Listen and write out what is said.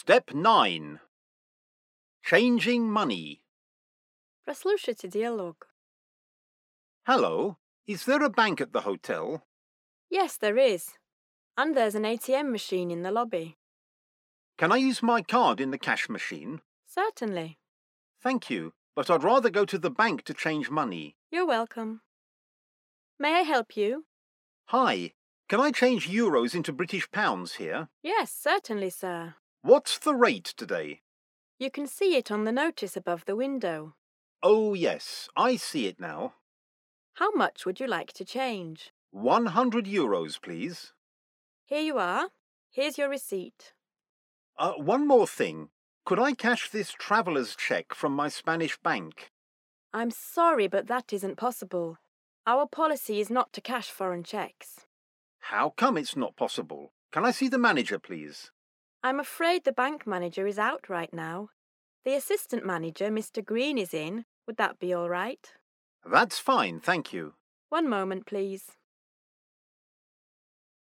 Step 9. Changing money. Прослушайте диалог. Hello, is there a bank at the hotel? Yes, there is. And there's an ATM machine in the lobby. Can I use my card in the cash machine? Certainly. Thank you, but I'd rather go to the bank to change money. You're welcome. May I help you? Hi, can I change euros into British pounds here? Yes, certainly, sir. What's the rate today? You can see it on the notice above the window. Oh, yes, I see it now. How much would you like to change? 100 euros, please. Here you are. Here's your receipt. Uh, one more thing. Could I cash this traveller's cheque from my Spanish bank? I'm sorry, but that isn't possible. Our policy is not to cash foreign checks. How come it's not possible? Can I see the manager, please? I'm afraid the bank manager is out right now. The assistant manager, Mr. Green, is in. Would that be all right? That's fine, thank you. One moment, please.